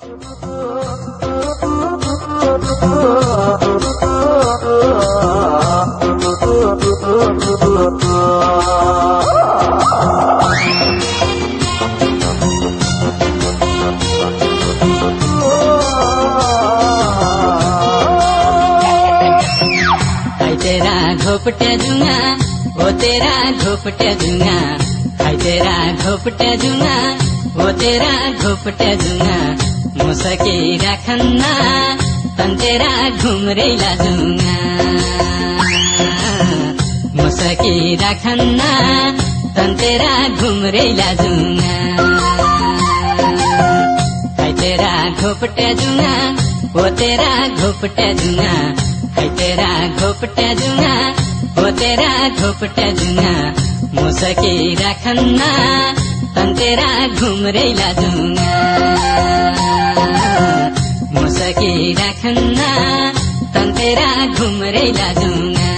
हाय तेरा घोपटे जुंगा ओ तेरा घोपटे जुंगा हाय तेरा घोपटे जुंगा। तेरा घोपटे जुंगा मुसके राखन्ना तन तेरा घुमरेला जुंगा मुसके राखन्ना तन तेरा घुमरेला जुंगा हाय तेरा घोपटे जुंगा ओ तेरा घोपटे जुंगा हाय तेरा घोपटे जुंगा ओ तेरा घोपटे जुंगा मुसकी राखन्ना तन तेरा घुमरेला जुंगा मुसकी राखन्ना तन तेरा घुमरेला जुंगा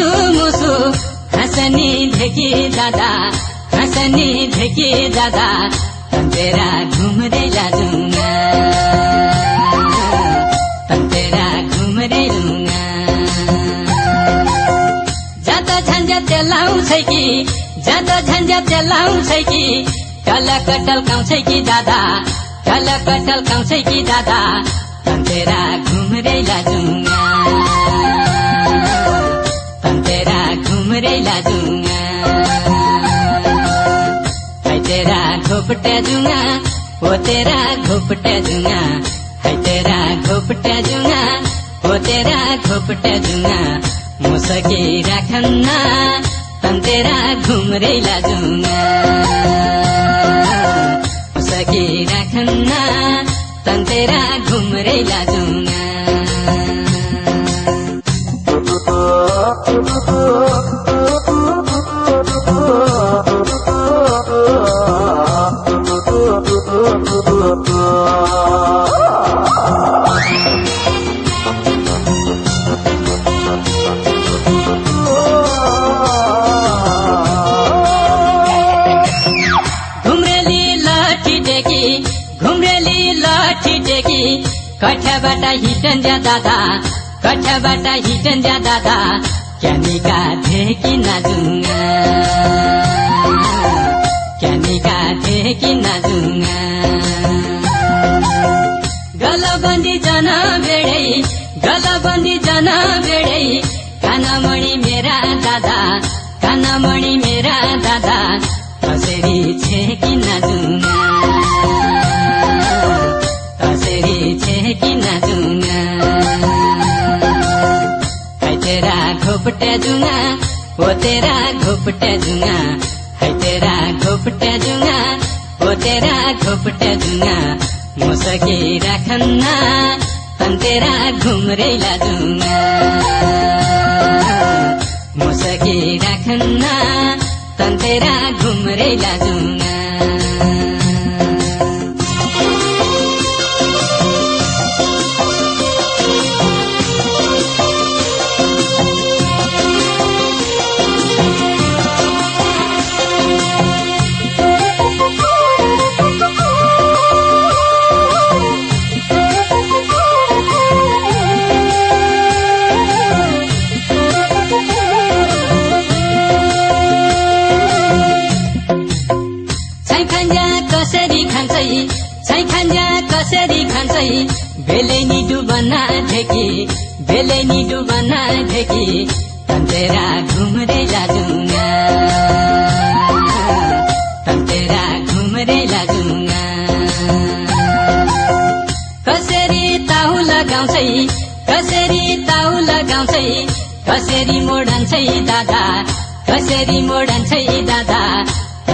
मुसु मुसु। हंसनी ढेकी दादा, हंसनी ढेकी दादा। तेरा घूम रे लाजूँगा तेरा घूम रे लूँगा जाता झन्झट चलाउँछ कि जाता झन्झट चलाउँछ कि कल कटल काउँछ कि दादा कल कटल काउँछ कि दादा तेरा घूम रे लाजूँगा तेरा घूम रे लाजूंगा है तेरा घोपटे जुंगा ओ तेरा घोपटे जुंगा है तेरा घोपटे जुंगा ओ तेरा घोपटे जुंगा मुसकी राखन्ना तन तेरा घूम रे लाजूंगा मुसकी राखन्ना तन तेरा घूम रे घुम्रेली लाठी टेकी कठ्याबाट हिटन जा दादा कठ्याबाट हिटन जा दादा क्यानिका ढेकी नाजुङ्गा। क्यानिका ढेकी नाजुङ्गा। गलबन्दी जना बेडै गलबन्दी जना बेडै कानामणि मेरा दादा कानामणि मेरा दादा कसरी छेकी नाजुङ्गा। कसरी घोपटे जुङ्गा ओ तेरा घोपटे जुङ्गा है तेरा घोपटे जुङ्गा ओ तेरा घोपटे जुङ्गा मुसकी राखन्ना तन तेरा घुमरे लाजुङ्गा मुसकी राखन्ना तन तेरा घुमरे लाजुङ्गा कसरी खान्छै छैखान्जा कसरी खान्छै बेलेनी डुबना ढेकी बेलेनी डुबना ढेकी तन्तेरा घुमरे लाजुङ्गा तन्तेरा घुमरे लाजुङ्गा कसरी ताहु लगाउँछै कसरी ताहु लगाउँछै कसरी मोडन्छै दादा? कसरी मोडन्छै दादा?